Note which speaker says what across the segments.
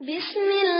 Speaker 1: بسم الله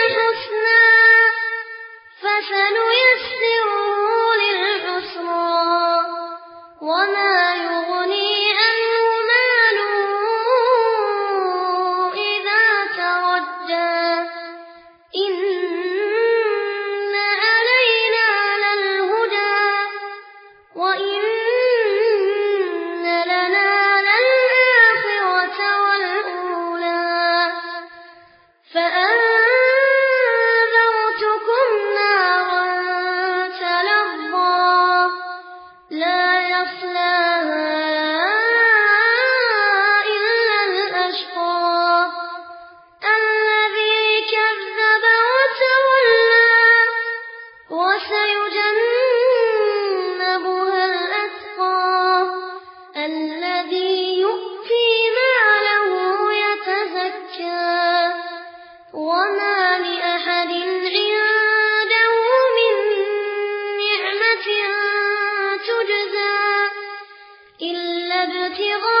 Speaker 1: وما لأحد عنده من نعمة تجزى إلا ابتغاء